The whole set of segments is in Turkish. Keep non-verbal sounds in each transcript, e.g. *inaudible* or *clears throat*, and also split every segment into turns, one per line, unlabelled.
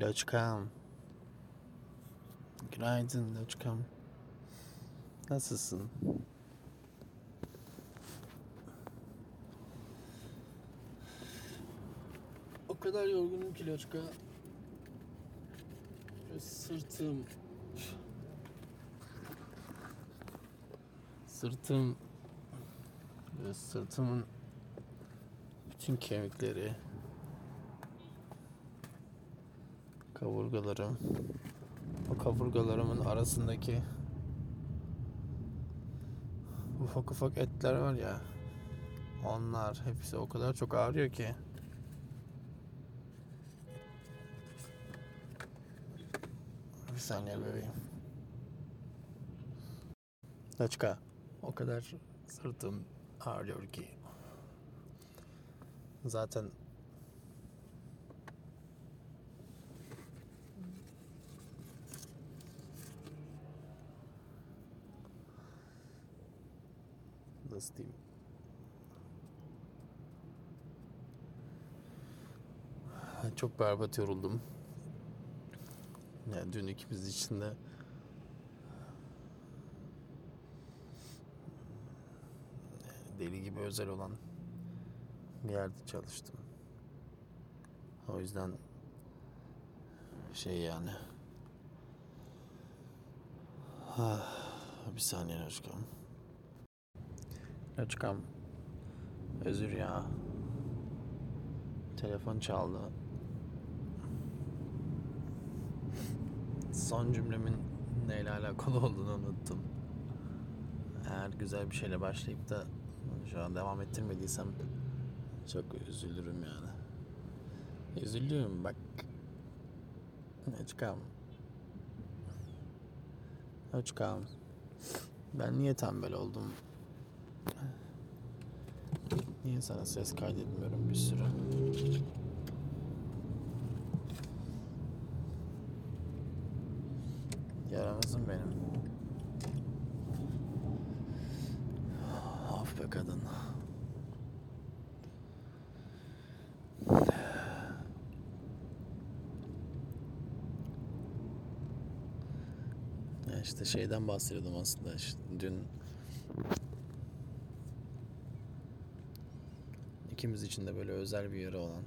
Loçkam. Günaydın Loçkam. Nasılsın? O kadar yorgunum ki Loçka. Sırtım... Sırtım... Ve sırtımın bütün kemikleri kaburgalarım o kaburgalarımın arasındaki ufak ufak etler var ya onlar hepsi o kadar çok ağrıyor ki. Bir saniye bebeğim. Laçka o kadar sırtım ağrıyor ki. Zaten diyeyim çok berbat yoruldum. Yani dün ikimiz için de. Deli gibi özel olan bir yerde çalıştım. O yüzden şey yani. Ah, bir saniye aşkım Loçkam özür ya. Telefon çaldı. Son cümlemin neyle alakalı olduğunu unuttum. Eğer güzel bir şeyle başlayıp da şu an devam ettirmediysem çok üzülürüm yani. Üzülüyorum bak. Loçkam. Loçkam. Ben niye tembel oldum? Niye sana ses kaydetmiyorum bir sürü? Yaramazım benim. Af be kadın. Ya işte şeyden bahsediyordum aslında. İşte dün ikimiz için de böyle özel bir yeri olan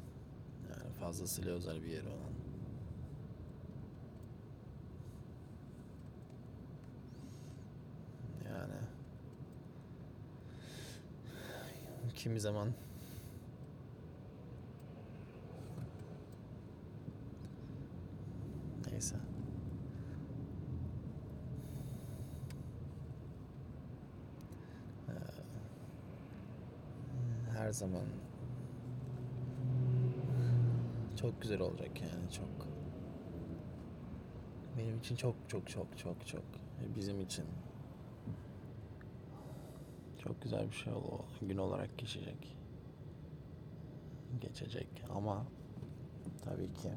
yani fazlasıyla özel bir yeri olan. Yani kimi zaman neyse. Her zaman çok güzel olacak yani çok. Benim için çok çok çok çok çok. Bizim için çok güzel bir şey o gün olarak geçecek. Geçecek ama tabii ki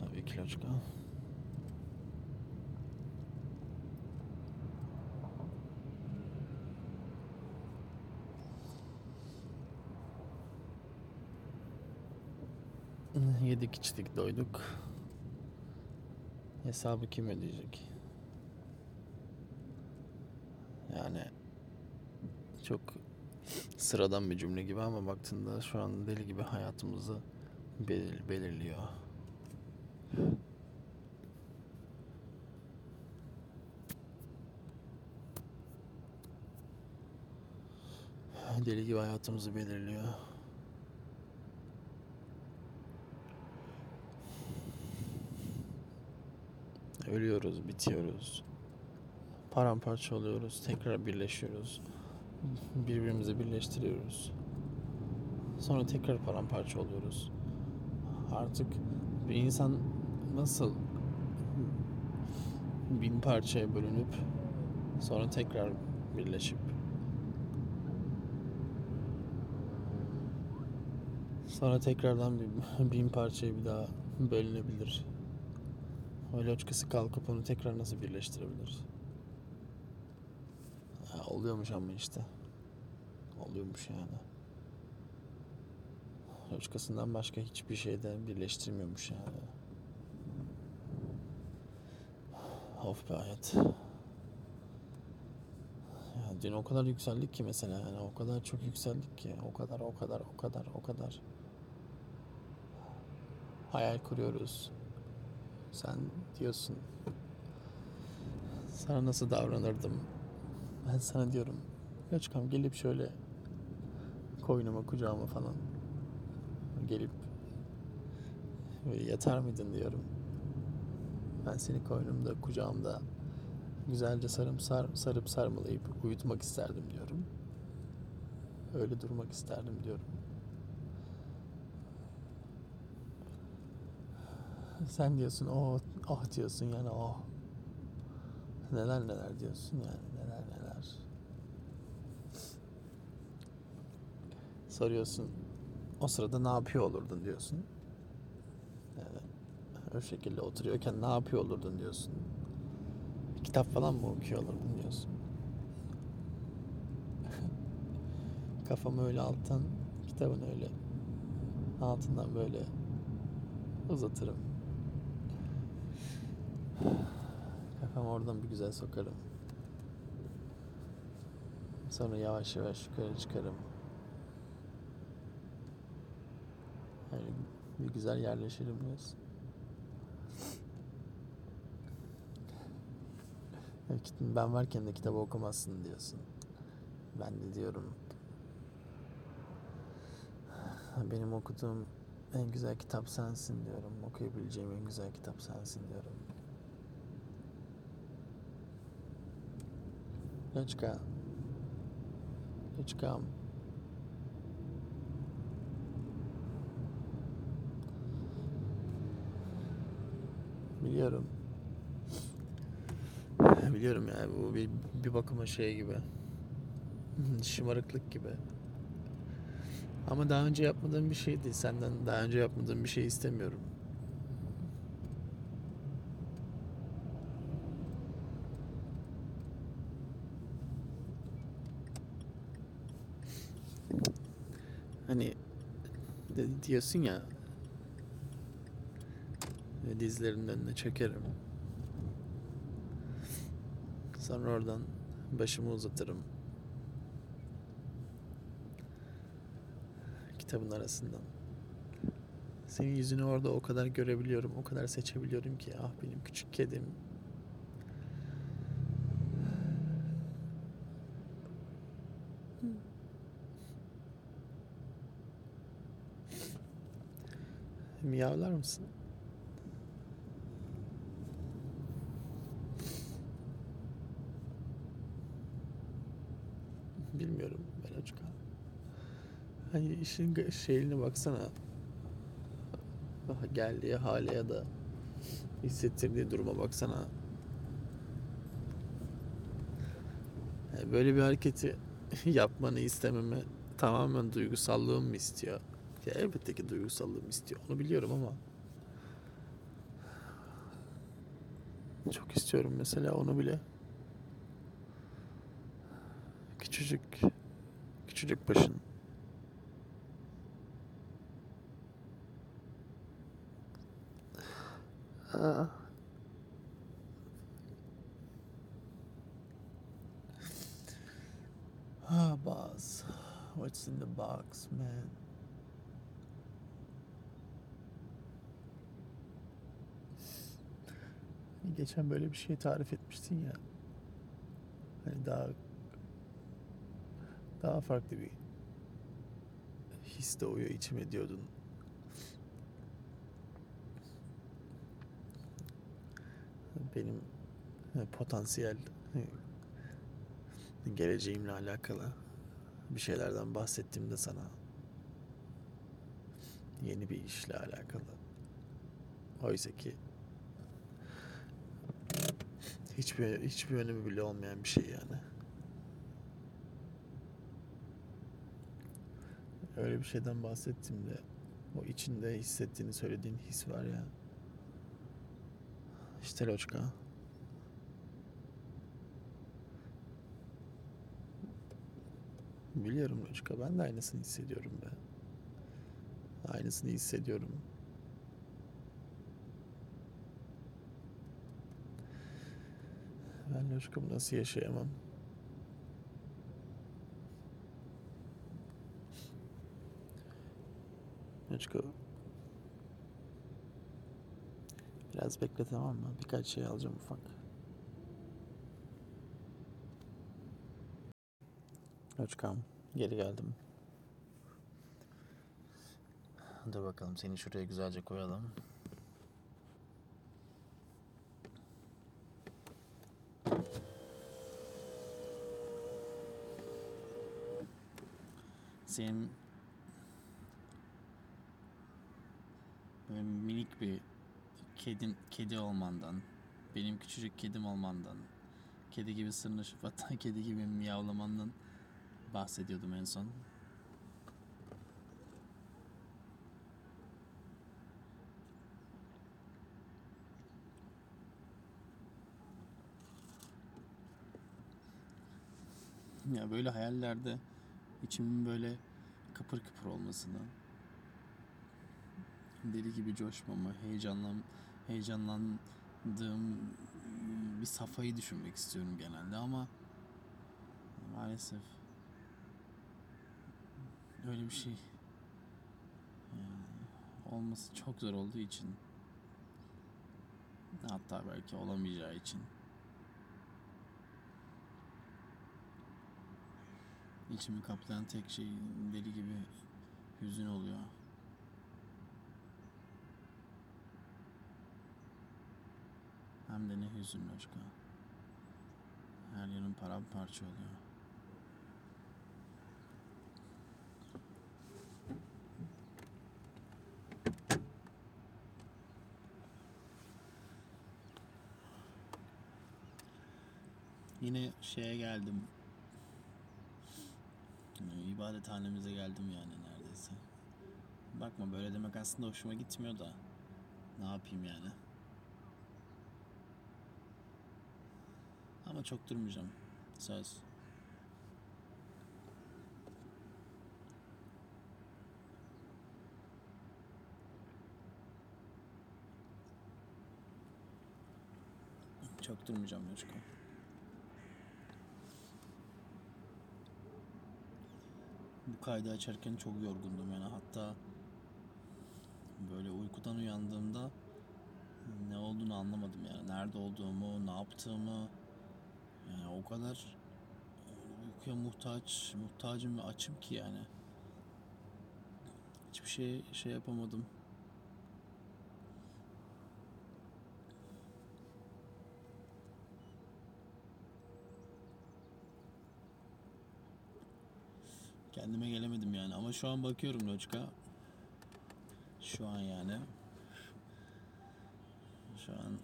tabii ki Loçka. Yedik içtik doyduk. Hesabı kim ödeyecek? Yani çok sıradan bir cümle gibi ama baktığında şu an deli gibi hayatımızı belir belirliyor. Deli gibi hayatımızı belirliyor. Ölüyoruz, bitiyoruz. Paramparça oluyoruz, tekrar birleşiyoruz. Birbirimizi birleştiriyoruz. Sonra tekrar paramparça oluyoruz. Artık bir insan nasıl bin parçaya bölünüp sonra tekrar birleşip sonra tekrardan bin parçaya bir daha bölünebilir. O loçkası kalkıp onu tekrar nasıl birleştirebilir? Ha, oluyormuş ama işte. oluyormuş yani. Loçkasından başka hiçbir şeyde birleştirmiyormuş yani. Of be hayat. Ya dün o kadar yükseldik ki mesela yani o kadar çok yükseldik ki o kadar o kadar o kadar o kadar hayal kuruyoruz. Sen diyorsun sana nasıl davranırdım? Ben sana diyorum Loçkam gelip şöyle koynuma kucağıma falan gelip böyle yatar mıydın diyorum. Ben seni koynumda kucağımda güzelce sarım sar, sarıp sarmalayıp uyutmak isterdim diyorum. Öyle durmak isterdim diyorum. *laughs* Sen diyorsun oh oh diyorsun yani oh. Neler neler diyorsun yani neler neler. Soruyorsun o sırada ne yapıyor olurdun diyorsun. Yani o şekilde oturuyorken ne yapıyor olurdun diyorsun. Kitap falan mı okuyor olurdun diyorsun. *laughs* Kafamı öyle alttan kitabın öyle altından böyle uzatırım. Kafamı oradan bir güzel sokarım. Sonra yavaş yavaş yukarı çıkarım. Yani bir güzel yerleşirim diyorsun. Ben varken de kitabı okumazsın diyorsun. Ben de diyorum benim okuduğum en güzel kitap sensin diyorum. Okuyabileceğim en güzel kitap sensin diyorum. Loçka. Loçkam. Biliyorum. *laughs* Biliyorum yani bu bir, bir bakıma şey gibi. *laughs* Şımarıklık gibi. Ama daha önce yapmadığım bir şeydi. Senden daha önce yapmadığım bir şey istemiyorum. Hani de- diyorsun ya dizlerinin önüne çökerim. Sonra oradan başımı uzatırım. Kitabın arasından. Senin yüzünü orada o kadar görebiliyorum, o kadar seçebiliyorum ki ah benim küçük kedim. Miyavlar mısın? Bilmiyorum Beloçka. Hani işin şeyine baksana. Geldiği hale ya da hissettirdiği duruma baksana. Yani böyle bir hareketi *laughs* yapmanı istememi tamamen duygusallığım mı istiyor? Ya elbette ki duygusallığım istiyor. Onu biliyorum ama çok istiyorum mesela onu bile. Küçücük küçücük başın. Aa. Ah, boss. What's in the box, man? Hani Geçen böyle bir şey tarif etmiştin ya. Hani daha daha farklı bir his doğuyor içime diyordun. Benim e, potansiyel e, geleceğimle alakalı bir şeylerden bahsettiğimde sana yeni bir işle alakalı. Oysa ki hiçbir hiçbir önemi bile olmayan bir şey yani. Öyle bir şeyden bahsettiğimde o içinde hissettiğini söylediğin his var ya. İşte Loçka. Biliyorum Loçka ben de aynısını hissediyorum be. Aynısını hissediyorum. Ben Loçka'mı nasıl yaşayamam? Loçka Biraz bekle tamam mı? Birkaç şey alacağım ufak. Loçkam geri geldim. Dur bakalım seni şuraya güzelce koyalım. Senin böyle minik bir kedin kedi olmandan, benim küçücük kedim olmandan, kedi gibi sırnaşıp hatta *laughs* kedi gibi miyavlamandan bahsediyordum en son. Ya böyle hayallerde içimin böyle kıpır kıpır olmasını, deli gibi coşmamı, heyecanlan heyecanlandığım bir safhayı düşünmek istiyorum genelde ama maalesef öyle bir şey olması çok zor olduğu için hatta belki olamayacağı için içimi kaplayan tek şey deli gibi hüzün oluyor. Hem de ne hüzün Loşka. Her yanım paramparça oluyor. Yine şeye geldim. İbadethanemize geldim yani neredeyse. Bakma böyle demek aslında hoşuma gitmiyor da. Ne yapayım yani? Ama çok durmayacağım. Söz. Çok durmayacağım Yoşko. Bu kaydı açarken çok yorgundum yani hatta böyle uykudan uyandığımda ne olduğunu anlamadım yani nerede olduğumu, ne yaptığımı yani o kadar uykuya muhtaç, muhtacım ve açım ki yani. Hiçbir şey şey yapamadım. Kendime gelemedim yani ama şu an bakıyorum Loçka. Şu an yani. Şu an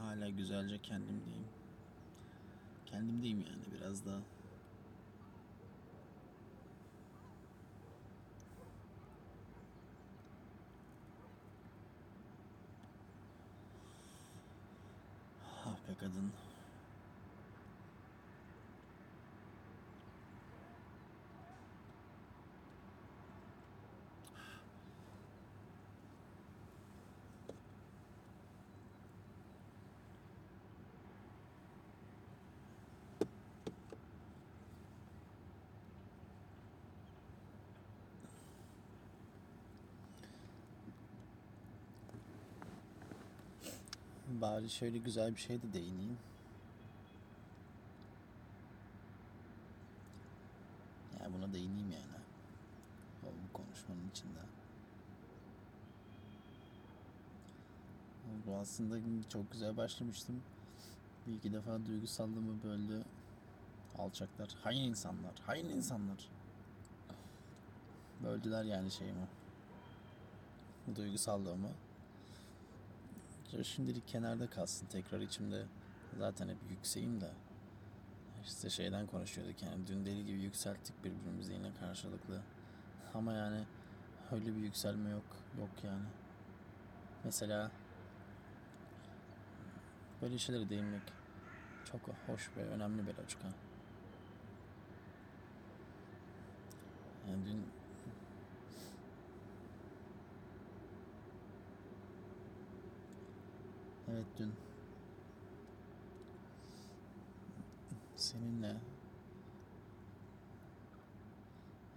hala güzelce kendimdeyim. Kendimdeyim yani biraz daha. Ah be kadın. Bari şöyle güzel bir şey de değineyim. Ya buna değineyim yani. Bu konuşmanın içinde. Bu aslında çok güzel başlamıştım. Bir iki defa duygusallığımı böldü. Alçaklar. Hain insanlar. Hain insanlar. Böldüler yani şeyimi. Duygusallığımı. Şimdilik kenarda kalsın. Tekrar içimde zaten hep yükseğim de. İşte şeyden konuşuyorduk yani dün deli gibi yükselttik birbirimizi yine karşılıklı. Ama yani öyle bir yükselme yok. Yok yani. Mesela Böyle şeylere değinmek çok hoş ve önemli bir açık ha. Yani dün Evet dün seninle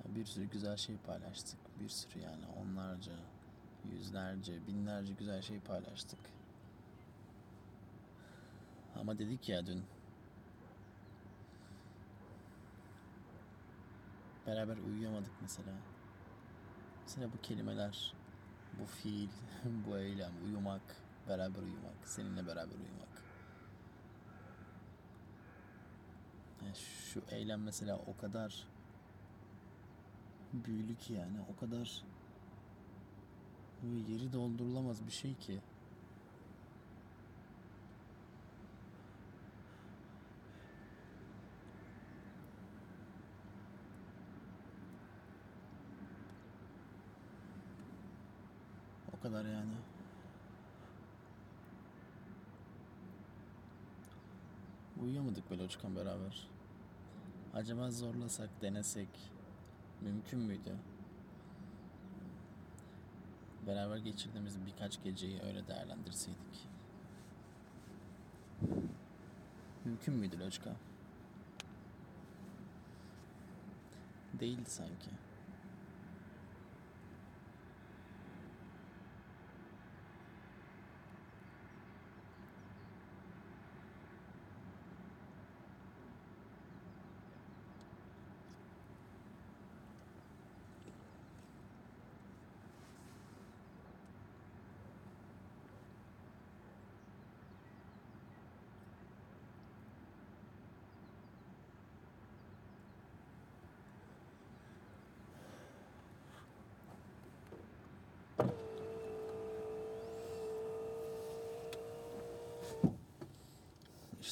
bir sürü güzel şey paylaştık. Bir sürü yani onlarca, yüzlerce, binlerce güzel şey paylaştık. Ama dedik ya dün beraber uyuyamadık mesela. Mesela bu kelimeler, bu fiil, *laughs* bu eylem, uyumak, beraber uyumak, seninle beraber uyumak. Yani şu eylem mesela o kadar büyülü ki yani o kadar yeri doldurulamaz bir şey ki. O kadar yani. Uyuyamadık böyle uçkan beraber. Acaba zorlasak, denesek mümkün müydü? Beraber geçirdiğimiz birkaç geceyi öyle değerlendirseydik. Mümkün müydü Loçka? Değildi sanki.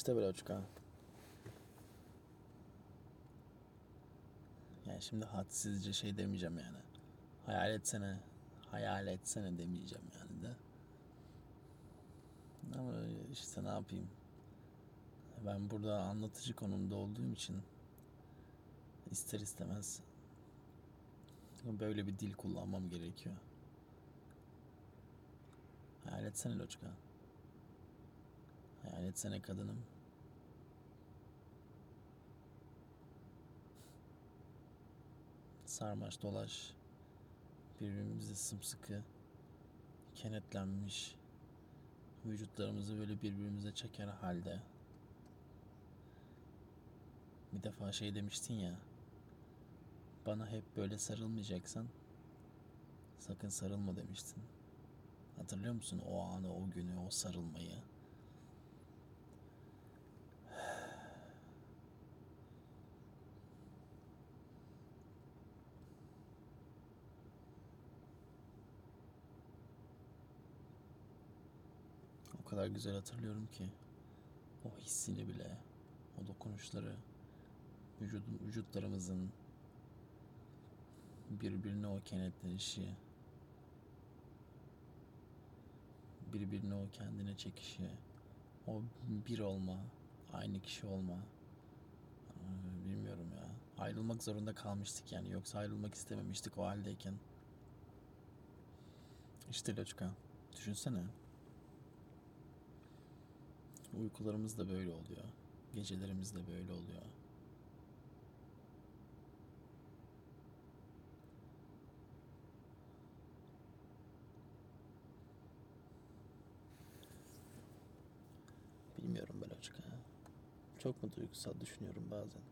İşte böyle Loçka. Yani şimdi hadsizce şey demeyeceğim yani. Hayal etsene, hayal etsene demeyeceğim yani de. Ama işte ne yapayım. Ben burada anlatıcı konumda olduğum için ister istemez böyle bir dil kullanmam gerekiyor. Hayal etsene Loçka. Hayal etsene kadınım. Sarmaş dolaş. Birbirimizi sımsıkı kenetlenmiş vücutlarımızı böyle birbirimize çeker halde. Bir defa şey demiştin ya. Bana hep böyle sarılmayacaksan sakın sarılma demiştin. Hatırlıyor musun o anı, o günü, o sarılmayı? O kadar güzel hatırlıyorum ki o hissini bile, o dokunuşları, vücudun, vücutlarımızın birbirine o kenetlenişi, birbirine o kendine çekişi, o bir olma, aynı kişi olma. Ee, Bilmiyorum ya. Ayrılmak zorunda kalmıştık yani. Yoksa ayrılmak istememiştik o haldeyken. İşte Loçka. Düşünsene. Uykularımız da böyle oluyor. Gecelerimiz de böyle oluyor. Bilmiyorum ben açık ha. Çok mu duygusal düşünüyorum bazen.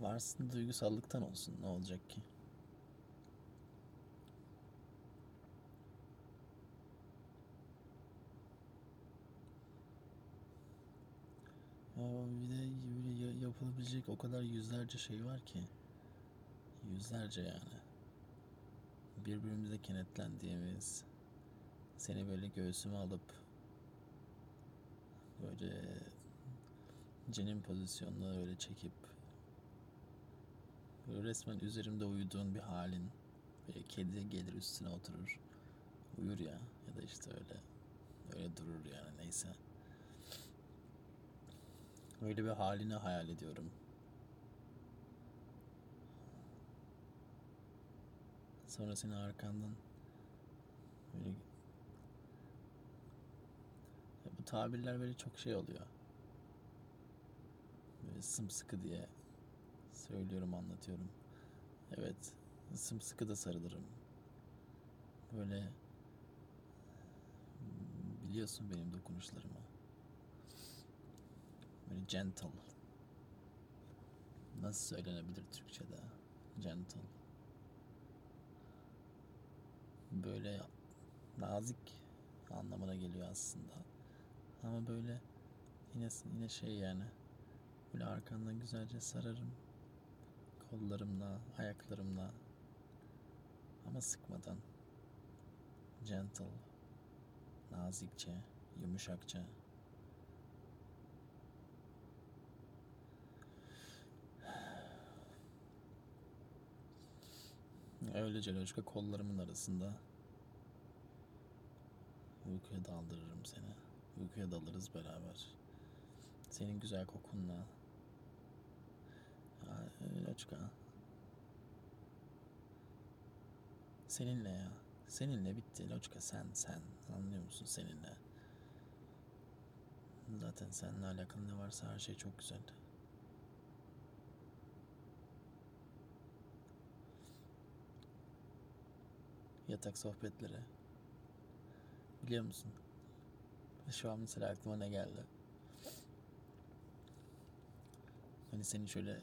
Varsın duygusallıktan olsun ne olacak ki? Ya bir de böyle ya- yapılabilecek o kadar yüzlerce şey var ki. Yüzlerce yani. Birbirimize kenetlendiğimiz, seni böyle göğsüme alıp böyle cenin pozisyonuna öyle çekip böyle resmen üzerimde uyuduğun bir halin böyle kedi gelir üstüne oturur uyur ya ya da işte öyle öyle durur yani neyse. Öyle bir halini hayal ediyorum. Sonra seni arkandan böyle Ya bu tabirler böyle çok şey oluyor. Böyle sımsıkı diye söylüyorum, anlatıyorum. Evet, sımsıkı da sarılırım. Böyle hmm, biliyorsun benim dokunuşlarımı. Böyle gentle. Nasıl söylenebilir Türkçe'de? Gentle. Böyle nazik anlamına geliyor aslında. Ama böyle yine yine şey yani böyle arkandan güzelce sararım. Kollarımla, ayaklarımla. Ama sıkmadan. Gentle. Nazikçe, yumuşakça. Öylece Loşka kollarımın arasında uykuya daldırırım seni. Uykuya dalırız beraber. Senin güzel kokunla. Ya, Loçka. Seninle ya. Seninle bitti Loçka sen sen. Anlıyor musun seninle? Zaten seninle alakalı ne varsa her şey çok güzel. Yatak sohbetleri. Biliyor musun? Şu an mesela aklıma ne geldi? Hani senin şöyle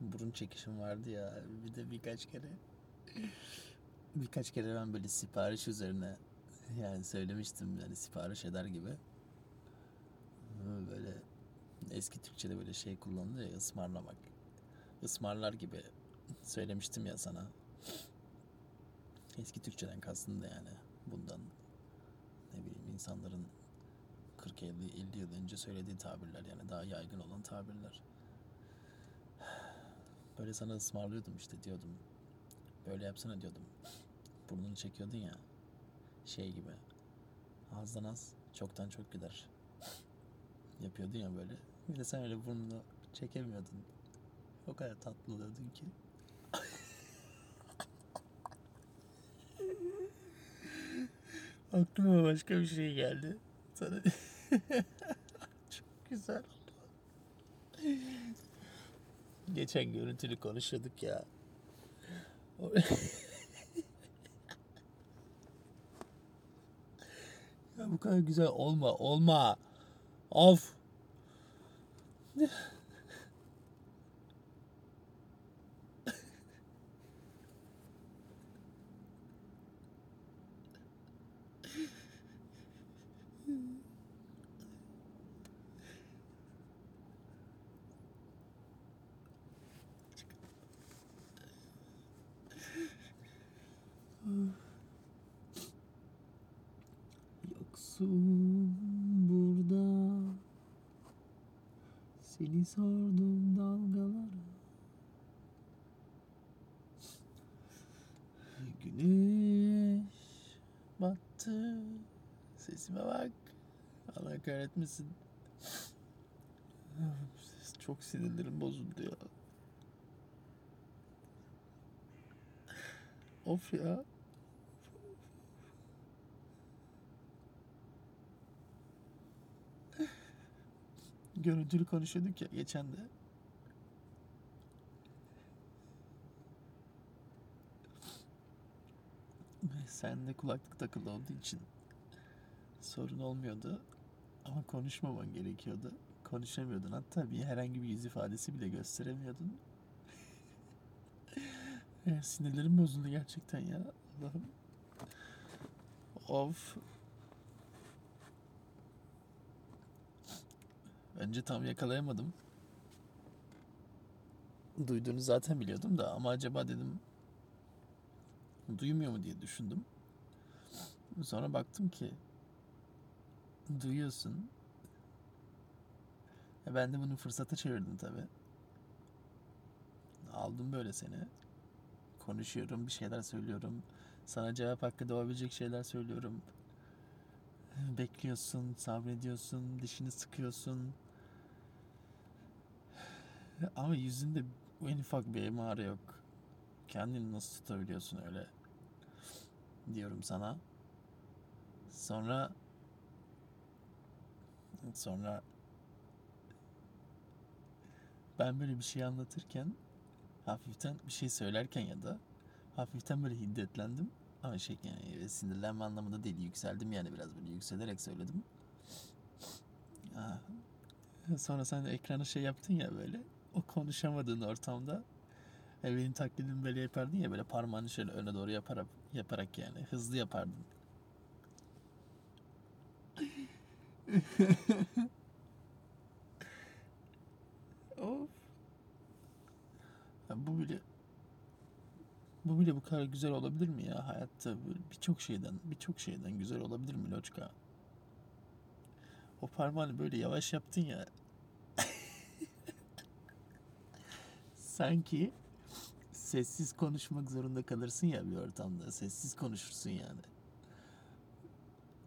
burun çekişin vardı ya bir de birkaç kere birkaç kere ben böyle sipariş üzerine yani söylemiştim yani sipariş eder gibi böyle eski Türkçe'de böyle şey kullanılıyor ya ısmarlamak ısmarlar gibi söylemiştim ya sana eski Türkçeden kastım da yani bundan ne bileyim insanların 40 50 50 yıl önce söylediği tabirler yani daha yaygın olan tabirler. Böyle sana ısmarlıyordum işte diyordum. Böyle yapsana diyordum. Burnunu çekiyordun ya. Şey gibi. Azdan az, çoktan çok gider. Yapıyordun ya böyle. Bir de sen öyle burnunu çekemiyordun. O kadar tatlı oluyordun ki. Aklıma başka bir şey geldi. Sana *laughs* çok güzel oldu. Geçen görüntülü konuşuyorduk ya. *laughs* Ya bu kadar güzel olma, olma. Of. Yoksun burada. Seni sordum dalgalara. Güneş battı. Sesime bak. Allah kahretmesin. Çok sinirlerim bozuldu ya. Of ya Görüntülü konuşuyorduk ya geçen de. Sen de kulaklık takılı olduğu için sorun olmuyordu. Ama konuşmaman gerekiyordu. Konuşamıyordun. Hatta bir herhangi bir yüz ifadesi bile gösteremiyordun. *laughs* Sinirlerim bozuldu gerçekten ya. Allah'ım. Of. Önce tam yakalayamadım. Duyduğunu zaten biliyordum da ama acaba dedim duymuyor mu diye düşündüm. Sonra baktım ki duyuyorsun. E ben de bunu fırsata çevirdim tabi. Aldım böyle seni. Konuşuyorum, bir şeyler söylüyorum. Sana cevap hakkı doğabilecek şeyler söylüyorum. *clears throat* Bekliyorsun, sabrediyorsun, dişini sıkıyorsun. *sighs* Ama yüzünde en ufak bir emare yok. Kendini nasıl tutabiliyorsun öyle? Diyorum sana. Sonra sonra ben böyle bir şey anlatırken hafiften bir şey söylerken ya da hafiften böyle hiddetlendim. Ama şey yani sinirlenme anlamında değil yükseldim yani biraz böyle yükselerek söyledim. Ah. Sonra sen de ekrana şey yaptın ya böyle o konuşamadığın ortamda e, benim taklidimi böyle yapardın ya böyle parmağını şöyle öne doğru yaparak yaparak yani hızlı yapardın. of. Ya bu bile bu bile bu kadar güzel olabilir mi ya hayatta birçok şeyden birçok şeyden güzel olabilir mi Loçka? O parmağını böyle yavaş yaptın ya. *laughs* Sanki sessiz konuşmak zorunda kalırsın ya bir ortamda. Sessiz konuşursun yani.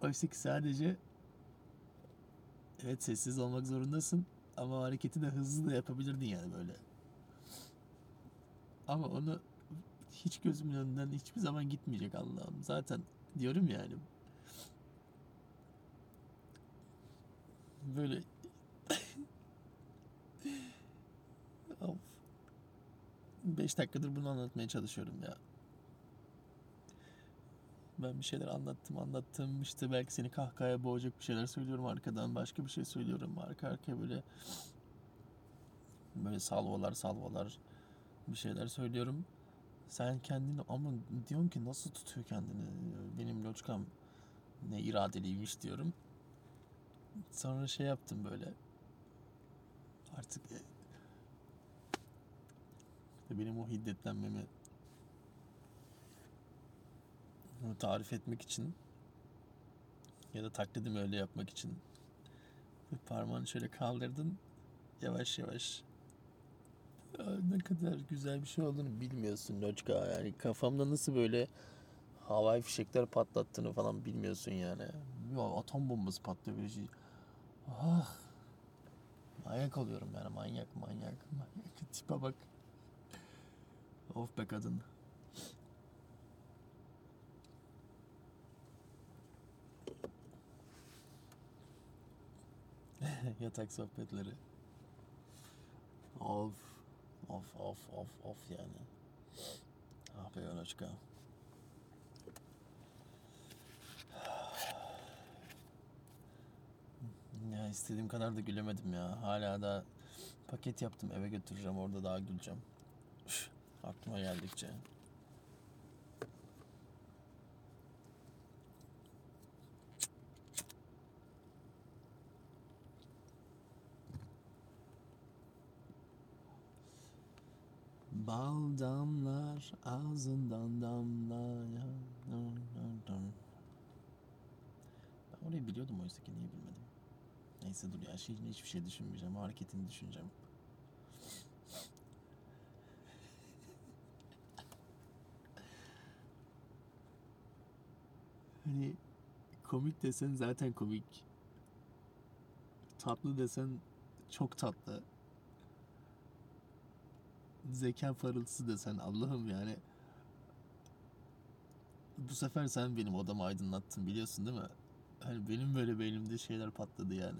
Oysa ki sadece evet sessiz olmak zorundasın ama hareketi de hızlı da yapabilirdin yani böyle. Ama onu hiç gözümün önünden hiçbir zaman gitmeyecek Allah'ım. Zaten diyorum yani. Böyle *laughs* of. 5 dakikadır bunu anlatmaya çalışıyorum ya. Ben bir şeyler anlattım anlattım işte belki seni kahkahaya boğacak bir şeyler söylüyorum arkadan başka bir şey söylüyorum arka arkaya böyle böyle salvolar salvolar bir şeyler söylüyorum. Sen kendini ama diyorsun ki nasıl tutuyor kendini? Benim loçkam ne iradeliymiş diyorum. Sonra şey yaptım böyle. Artık e, benim o hiddetlenmemi tarif etmek için ya da taklidimi öyle yapmak için parmağını şöyle kaldırdın. Yavaş yavaş ne kadar güzel bir şey olduğunu bilmiyorsun Loçka yani kafamda nasıl böyle havai fişekler patlattığını falan bilmiyorsun yani. Ya atom bombası patlıyor bir şey. Ah! Manyak oluyorum yani manyak manyak manyak. *laughs* Tipe bak. Of be kadın. *laughs* Yatak sohbetleri. Of of of of of yani. Ah be Yonoçka ya istediğim kadar da gülemedim ya. Hala da paket yaptım eve götüreceğim orada daha güleceğim Üf, aklıma geldikçe Bal damlar ağzından damlaya. Ben orayı biliyordum oysa ki niye bilmedim. Neyse dur ya şiirin hiçbir şey düşünmeyeceğim. Hareketini düşüneceğim. Hani komik desen zaten komik. Tatlı desen çok tatlı zeka parıltısı desen Allah'ım yani bu sefer sen benim odamı aydınlattın biliyorsun değil mi? Hani benim böyle beynimde şeyler patladı yani.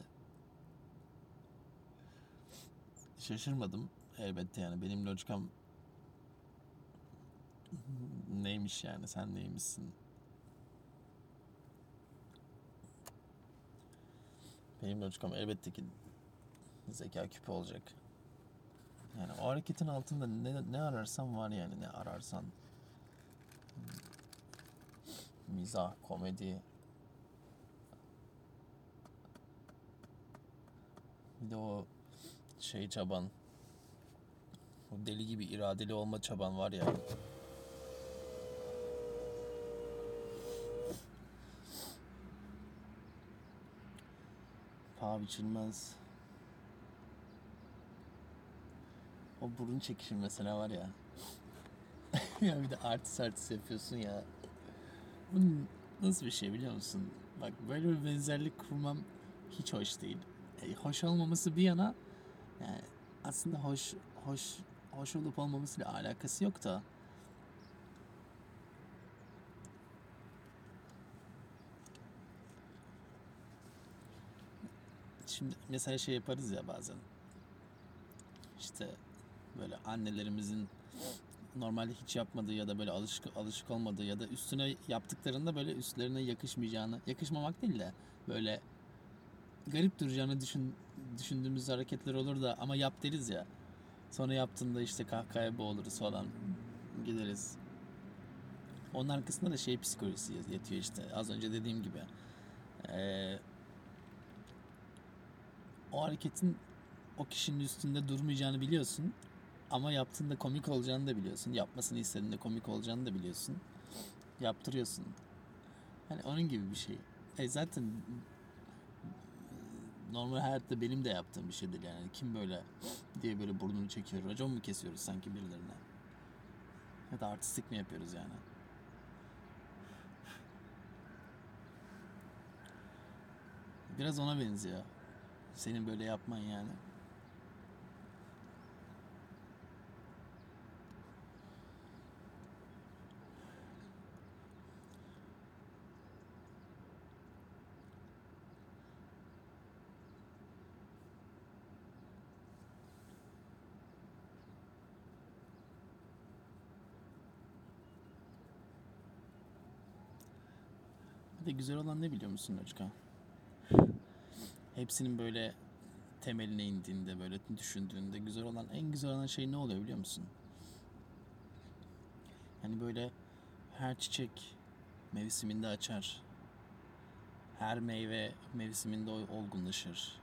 Şaşırmadım elbette yani benim logikam neymiş yani sen neymişsin? Benim logikam elbette ki zeka küpü olacak. Yani o hareketin altında ne, ne ararsan var yani ne ararsan. Mizah, komedi. Bir de o şey çaban. O deli gibi iradeli olma çaban var ya. Paha biçilmez. O burun çekişim mesela var ya. *laughs* ya bir de artist artist yapıyorsun ya. Bu nasıl bir şey biliyor musun? Bak böyle bir benzerlik kurmam hiç hoş değil. E, hoş olmaması bir yana yani aslında hoş hoş hoş olup olmamasıyla alakası yok da şimdi mesela şey yaparız ya bazen işte böyle annelerimizin normalde hiç yapmadığı ya da böyle alışık alışık olmadığı ya da üstüne yaptıklarında böyle üstlerine yakışmayacağını, yakışmamak değil de böyle garip duracağını düşün, düşündüğümüz hareketler olur da ama yap deriz ya. Sonra yaptığında işte kahkahaya boğuluruz falan gideriz. Onun arkasında da şey psikolojisi yatıyor işte. Az önce dediğim gibi. Ee, o hareketin o kişinin üstünde durmayacağını biliyorsun. Ama yaptığında komik olacağını da biliyorsun. Yapmasını istediğinde komik olacağını da biliyorsun. Yaptırıyorsun. Hani onun gibi bir şey. E zaten normal hayatta benim de yaptığım bir şeydir yani. Kim böyle diye böyle burnunu çekiyor. Racon mu kesiyoruz sanki birilerine? Ya da artistik mi yapıyoruz yani? Biraz ona benziyor. Senin böyle yapman yani. De güzel olan ne biliyor musun Loçka? Hepsinin böyle temeline indiğinde böyle düşündüğünde güzel olan en güzel olan şey ne oluyor biliyor musun? Yani böyle her çiçek mevsiminde açar. Her meyve mevsiminde olgunlaşır.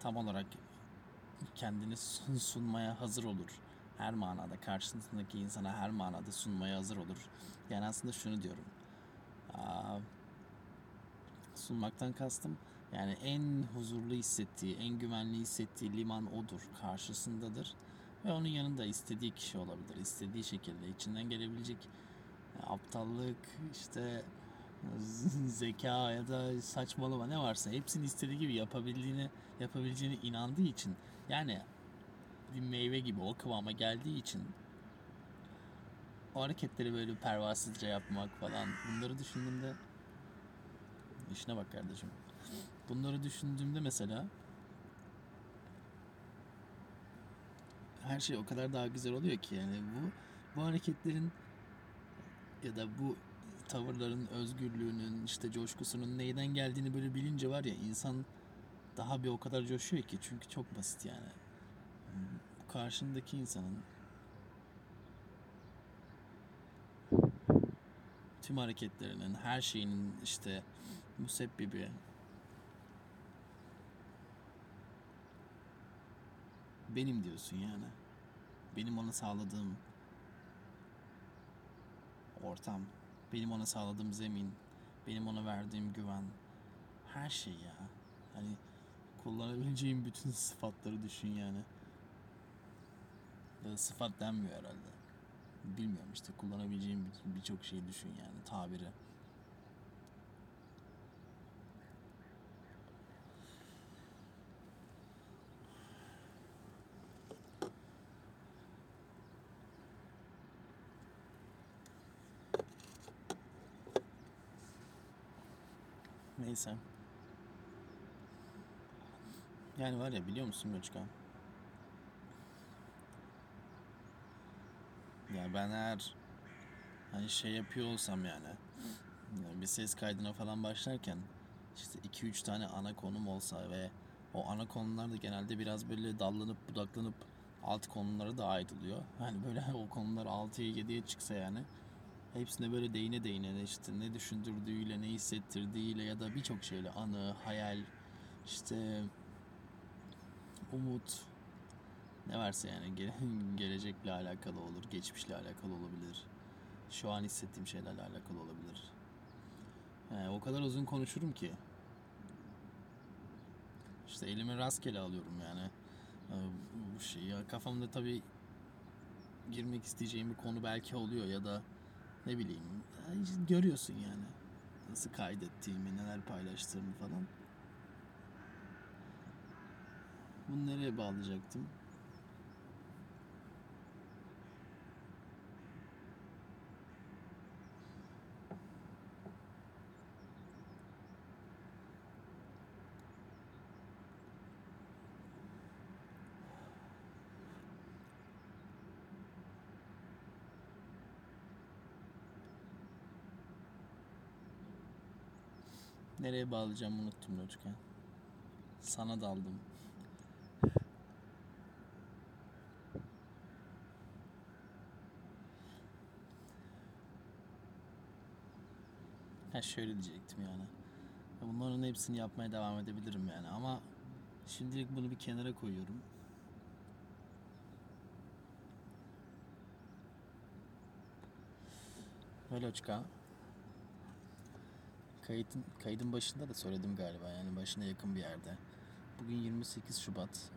Tam olarak kendini sunmaya hazır olur. Her manada karşısındaki insana her manada sunmaya hazır olur. Yani aslında şunu diyorum sunmaktan kastım yani en huzurlu hissettiği, en güvenli hissettiği liman odur, karşısındadır. Ve onun yanında istediği kişi olabilir, istediği şekilde içinden gelebilecek aptallık, işte *laughs* zeka ya da saçmalama ne varsa hepsini istediği gibi yapabildiğini, yapabileceğine inandığı için yani bir meyve gibi o kıvama geldiği için o hareketleri böyle pervasızca yapmak falan bunları düşündüğümde işine bak kardeşim. Bunları düşündüğümde mesela her şey o kadar daha güzel oluyor ki yani bu bu hareketlerin ya da bu tavırların özgürlüğünün işte coşkusunun neyden geldiğini böyle bilince var ya insan daha bir o kadar coşuyor ki çünkü çok basit yani. Karşındaki insanın tüm hareketlerinin, her şeyinin işte müsebbibi benim diyorsun yani. Benim ona sağladığım ortam, benim ona sağladığım zemin, benim ona verdiğim güven, her şey ya. Hani kullanabileceğim bütün *laughs* sıfatları düşün yani. Ya sıfat denmiyor herhalde bilmiyorum işte kullanabileceğim birçok şeyi düşün yani tabiri. Neyse. Yani var ya biliyor musun Göçkan? Ya ben eğer hani şey yapıyor olsam yani bir ses kaydına falan başlarken işte 2-3 tane ana konum olsa ve o ana konular da genelde biraz böyle dallanıp budaklanıp alt konulara da ait oluyor. Hani böyle *laughs* o konular 6'ya 7'ye çıksa yani hepsine böyle değine değine işte ne düşündürdüğüyle ne hissettirdiğiyle ya da birçok şeyle anı, hayal, işte umut, ne varsa yani ge *laughs* gelecekle alakalı olur, geçmişle alakalı olabilir. Şu an hissettiğim şeylerle alakalı olabilir. Yani o kadar uzun konuşurum ki. İşte elimi rastgele alıyorum yani. Bu şey ya kafamda tabii girmek isteyeceğim bir konu belki oluyor ya da ne bileyim görüyorsun yani nasıl kaydettiğimi, neler paylaştığımı falan. Bunu nereye bağlayacaktım? Nereye bağlayacağımı unuttum Loçka. Sana daldım. Ha şöyle diyecektim yani. Bunların hepsini yapmaya devam edebilirim yani ama şimdilik bunu bir kenara koyuyorum. Öyle Loçka. Kaydın, kaydın başında da söyledim galiba yani başına yakın bir yerde. Bugün 28 Şubat.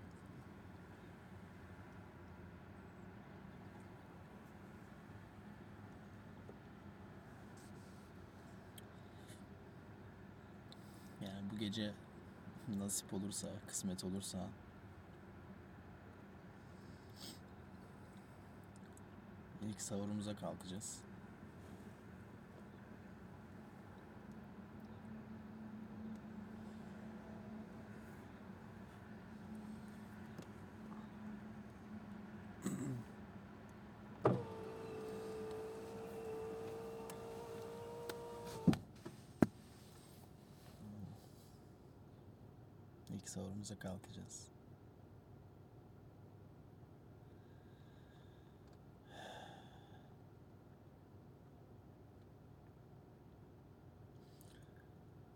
Yani bu gece nasip olursa, kısmet olursa ilk sahurumuza kalkacağız. Sahurumuza kalkacağız.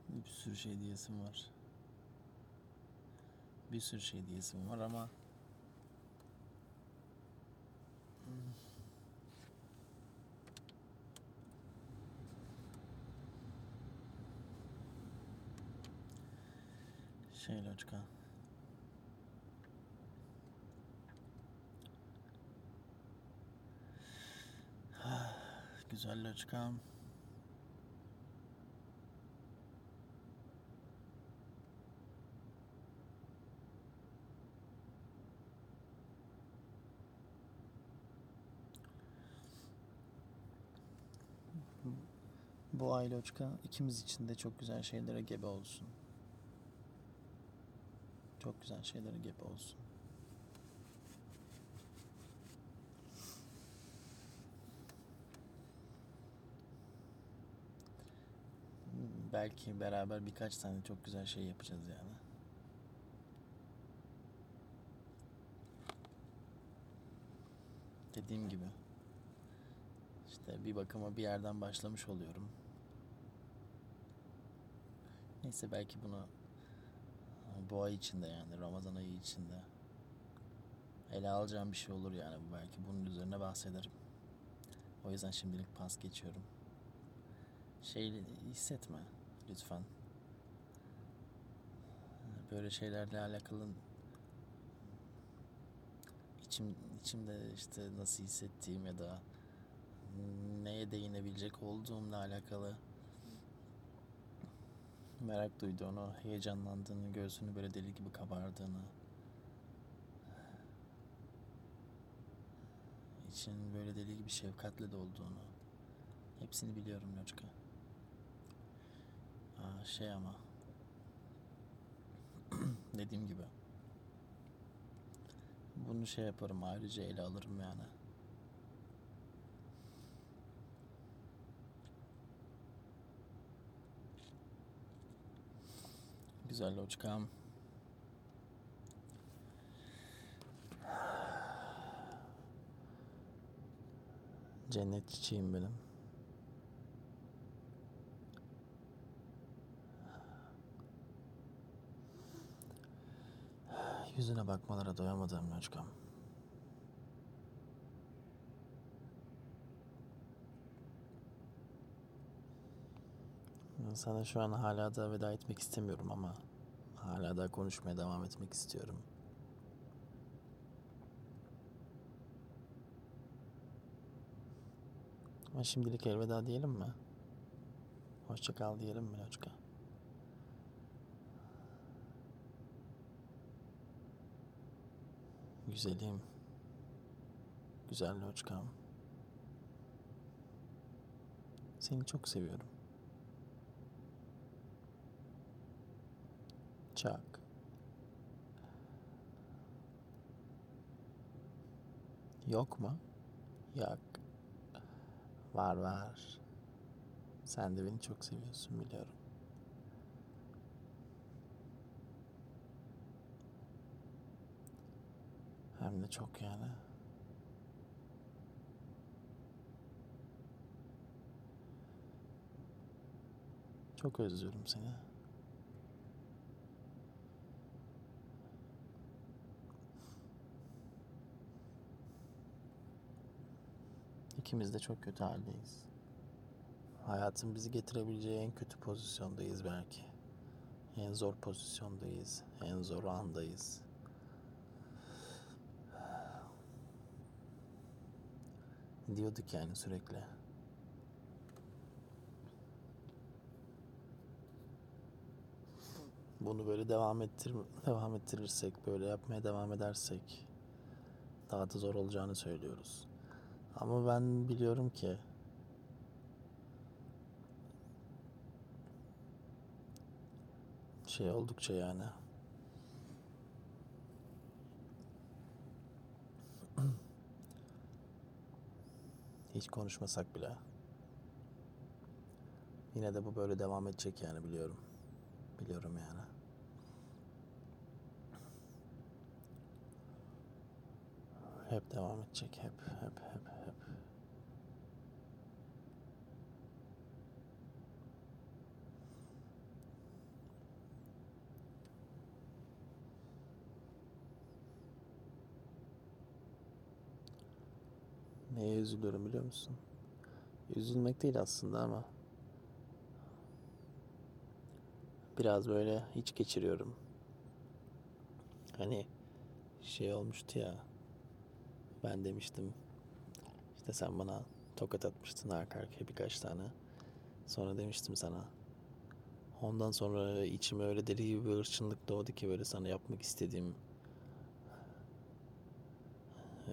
Bir sürü şey diyesim var. Bir sürü şey diyesim var ama şey Loçka. Loçka. Bu ay Loçka ikimiz için de çok güzel şeylere gebe olsun. Çok güzel şeylere gebe olsun. Belki beraber birkaç tane çok güzel şey yapacağız yani. Dediğim gibi işte bir bakıma bir yerden başlamış oluyorum. Neyse belki bunu bu ay içinde yani Ramazan ayı içinde ele alacağım bir şey olur yani belki bunun üzerine bahsederim. O yüzden şimdilik pas geçiyorum. Şey hissetme lütfen. Böyle şeylerle alakalı içim içimde işte nasıl hissettiğim ya da neye değinebilecek olduğumla alakalı merak duyduğunu, heyecanlandığını, göğsünü böyle deli gibi kabardığını, için böyle deli gibi şefkatle dolduğunu hepsini biliyorum Loçka. Şey ama *clears throat* dediğim gibi bunu şey yaparım ayrıca ele alırım yani. Güzel Loçkam. *sighs* Cennet çiçeğim benim. Yüzüne bakmalara doyamadım Loçkam. Sana şu an hala da veda etmek istemiyorum ama hala da konuşmaya devam etmek istiyorum. Ama şimdilik elveda diyelim mi? Hoşça kal diyelim mi Loçka? Güzelim. Güzel Loçkam. Seni çok seviyorum. Çok. Yok mu? Yok. Var var. Sen de beni çok seviyorsun biliyorum. Hem de çok yani. Çok özlüyorum seni. İkimiz de çok kötü haldeyiz. Hayatın bizi getirebileceği en kötü pozisyondayız belki. En zor pozisyondayız. En zor andayız. Diyorduk yani sürekli. Bunu böyle devam ettir devam ettirirsek, böyle yapmaya devam edersek daha da zor olacağını söylüyoruz. Ama ben biliyorum ki şey oldukça yani hiç konuşmasak bile yine de bu böyle devam edecek yani biliyorum. Biliyorum yani. Hep devam edecek. Hep, hep, hep, hep. Neye üzülüyorum biliyor musun? Üzülmek değil aslında ama biraz böyle hiç geçiriyorum. Hani şey olmuştu ya ben demiştim işte sen bana tokat atmıştın arka arkaya birkaç tane. Sonra demiştim sana. Ondan sonra içime öyle deli gibi bir hırçınlık doğdu ki böyle sana yapmak istediğim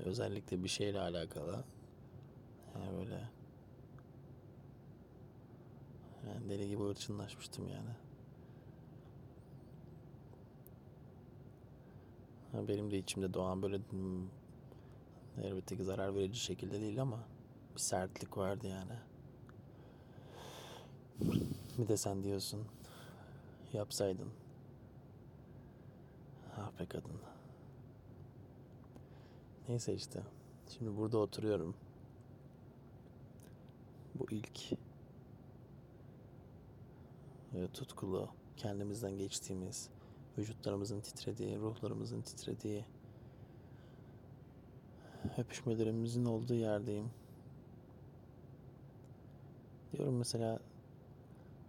özellikle bir şeyle alakalı. Yani böyle yani deli gibi hırçınlaşmıştım yani. Benim de içimde doğan böyle hmm, elbette ki zarar verici şekilde değil ama bir sertlik vardı yani. Bir de sen diyorsun yapsaydın. Ah be kadın. Neyse işte. Şimdi burada oturuyorum. Bu ilk e, tutkulu, kendimizden geçtiğimiz, vücutlarımızın titrediği, ruhlarımızın titrediği, öpüşmelerimizin olduğu yerdeyim. Diyorum mesela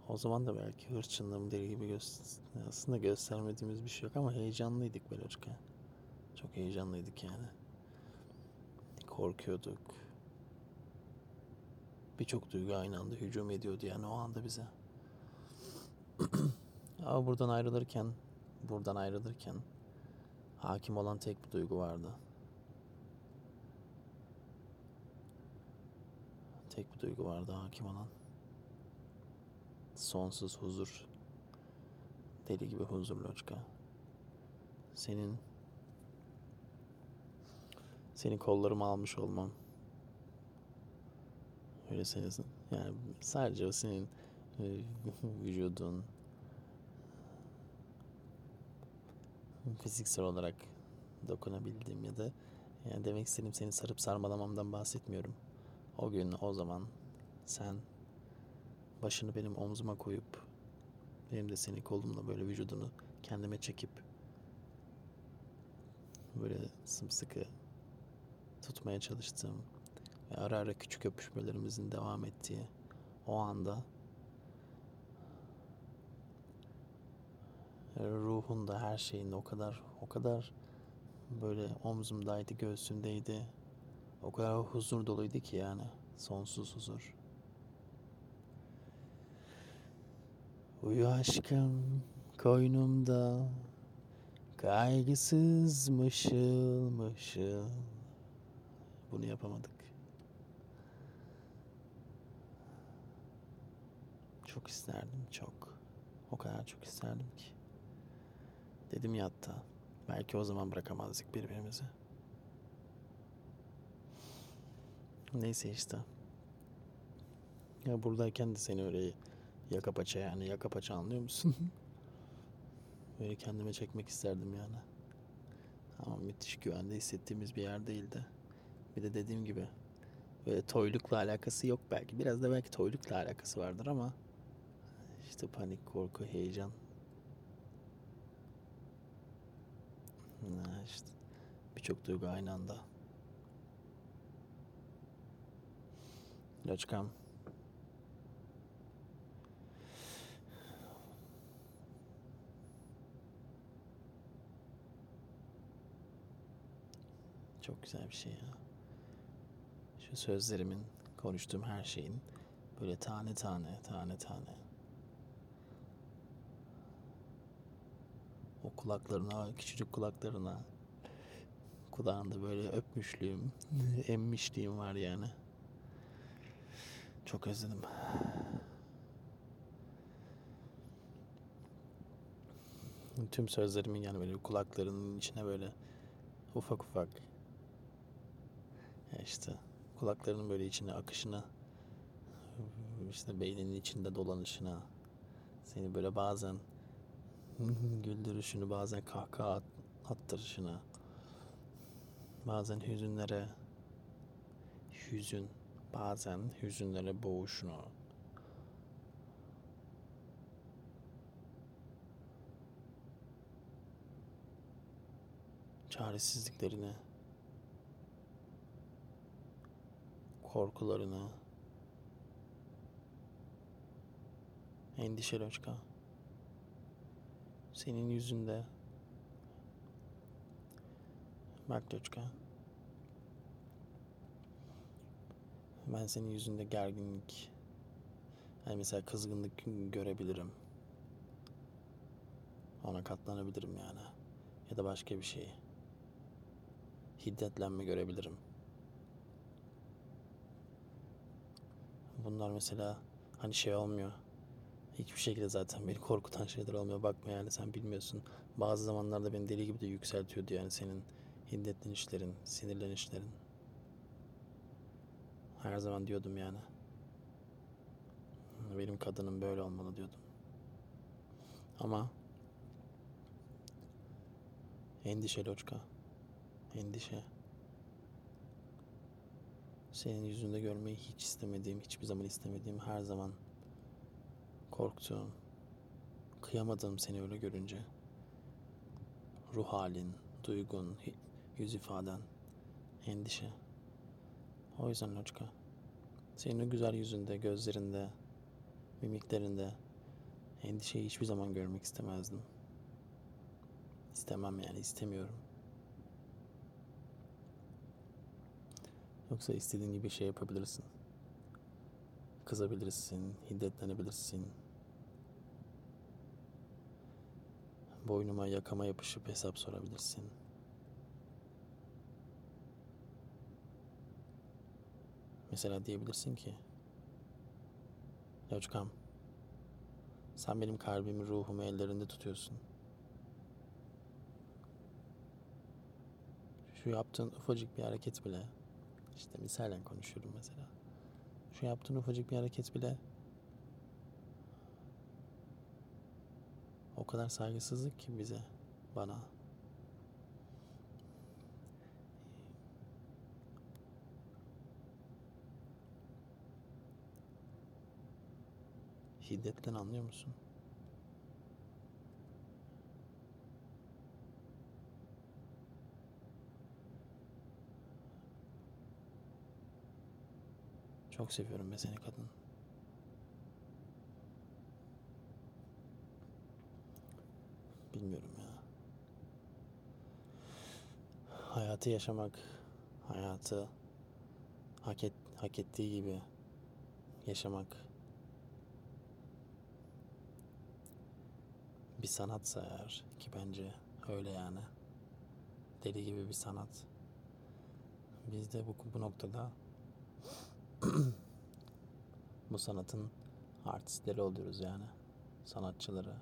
o zaman da belki hırçınlığım deli gibi göster aslında göstermediğimiz bir şey yok ama heyecanlıydık Beloçka. Çok heyecanlıydık yani. Korkuyorduk. Birçok duygu aynı anda hücum ediyordu yani o anda bize. *clears throat* Ama buradan ayrılırken, buradan ayrılırken hakim olan tek bir duygu vardı. Tek bir duygu vardı hakim olan. Sonsuz huzur. Deli gibi huzur Loçka. Senin senin kollarımı almış olmam. Öyle senesin. Yani sadece o senin e, *laughs* vücudun fiziksel olarak dokunabildiğim ya da yani demek istediğim seni sarıp sarmalamamdan bahsetmiyorum. O gün o zaman sen başını benim omzuma koyup benim de seni kolumla böyle vücudunu kendime çekip böyle sımsıkı tutmaya çalıştığım ve ara ara küçük öpüşmelerimizin devam ettiği o anda ruhunda her şeyin o kadar o kadar böyle omzumdaydı, göğsümdeydi. O kadar huzur doluydu ki yani. Sonsuz huzur. Uyu aşkım koynumda Kaygısız mışıl mışıl Bunu yapamadık. Çok isterdim çok. O kadar çok isterdim ki. Dedim ya hatta. Belki o zaman bırakamazdık birbirimizi. Neyse işte. Ya buradayken de seni öyle yaka paça yani yaka paça anlıyor musun? *laughs* Böyle kendime çekmek isterdim yani. Ama müthiş güvende hissettiğimiz bir yer değildi. Bir de dediğim gibi böyle toylukla alakası yok belki. Biraz da belki toylukla alakası vardır ama işte panik, korku, heyecan. İşte birçok duygu aynı anda. Loçkam. Çok güzel bir şey ya. Şu sözlerimin, konuştuğum her şeyin böyle tane tane, tane tane. O kulaklarına, küçücük kulaklarına, kulağında böyle öpmüşlüğüm, emmişliğim var yani. Çok özledim. Tüm sözlerimin yani böyle kulaklarının içine böyle ufak ufak işte kulaklarının böyle içine akışına işte beyninin içinde dolanışına seni böyle bazen *laughs* güldürüşünü bazen kahkaha at, attırışına bazen hüzünlere hüzün bazen hüzünlere boğuşunu. Çaresizliklerini korkularını endişe loçka senin yüzünde. Bak loçka ben senin yüzünde gerginlik yani mesela kızgınlık görebilirim. Ona katlanabilirim yani. Ya da başka bir şey. Hiddetlenme görebilirim. Bunlar mesela hani şey olmuyor. Hiçbir şekilde zaten beni korkutan şeyler olmuyor. Bakma yani sen bilmiyorsun. Bazı zamanlarda beni deli gibi de yükseltiyordu yani senin hiddetlenişlerin, sinirlenişlerin. Her zaman diyordum yani. Benim kadınım böyle olmalı diyordum. Ama endişe Loçka. Endişe. Senin yüzünde görmeyi hiç istemediğim, hiçbir zaman istemediğim, her zaman korktuğum, kıyamadığım seni öyle görünce. Ruh halin, duygun, yüz ifaden, endişe. O yüzden Loçka. Senin o güzel yüzünde, gözlerinde, mimiklerinde endişeyi hiçbir zaman görmek istemezdim. İstemem yani istemiyorum. Yoksa istediğin gibi şey yapabilirsin. Kızabilirsin, hiddetlenebilirsin. Boynuma, yakama yapışıp hesap sorabilirsin. Mesela diyebilirsin ki Loçkam sen benim kalbimi, ruhumu ellerinde tutuyorsun. Şu yaptığın ufacık bir hareket bile işte misalen konuşuyorum mesela. Şu yaptığın ufacık bir hareket bile o kadar saygısızlık ki bize, bana. Şiddetten anlıyor musun? Çok seviyorum ben seni kadın. Bilmiyorum ya. Hayatı yaşamak, hayatı hak et, hak ettiği gibi yaşamak bir sanatsa eğer ki bence öyle yani deli gibi bir sanat. Biz de bu, bu noktada *clears throat* bu sanatın artistleri oluyoruz yani sanatçıları.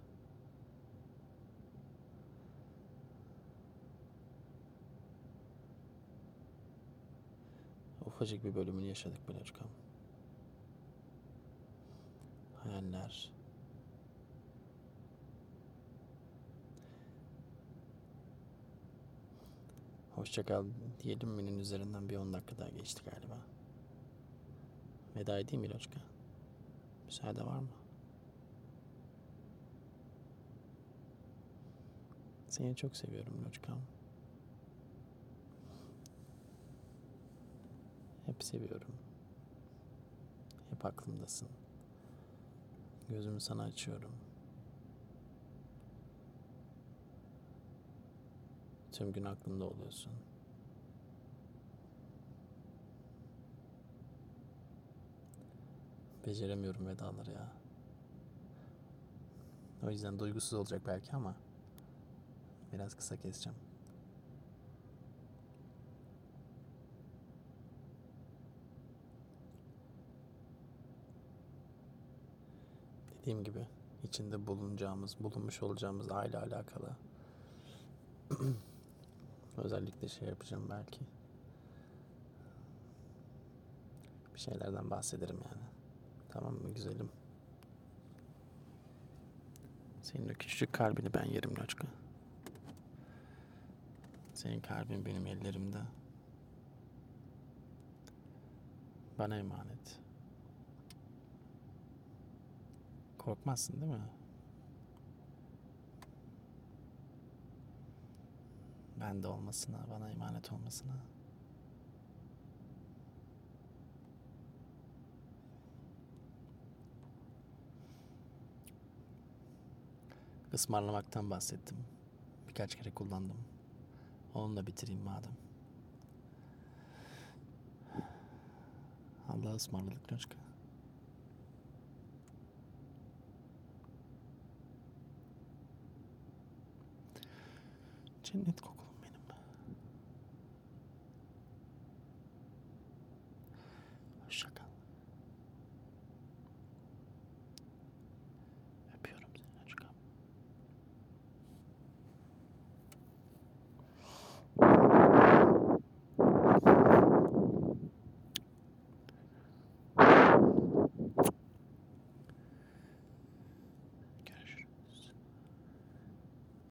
Ufacık bir bölümünü yaşadık Biloçkam. Hayaller. Hoşçakal diyelim minin üzerinden bir 10 dakika daha geçti galiba. Veda edeyim Miloçka. Müsaade var mı? Seni çok seviyorum Miloçkam. Hep seviyorum. Hep aklımdasın. Gözümü sana açıyorum. Tüm gün aklımda oluyorsun. Beceremiyorum vedaları ya. O yüzden duygusuz olacak belki ama biraz kısa keseceğim. Dediğim gibi içinde bulunacağımız, bulunmuş olacağımız aile alakalı *clears throat* özellikle şey yapacağım belki. Bir şeylerden bahsederim yani. Tamam mı güzelim? Senin o küçük kalbini ben yerim Loçka. Senin kalbin benim ellerimde. Bana emanet. Korkmazsın değil mi? Ben de olmasına, bana emanet olmasına. Ismarlamaktan bahsettim. Birkaç kere kullandım. Onunla bitireyim madem. Allah'a ısmarladık Loşka. Cennet kokusu.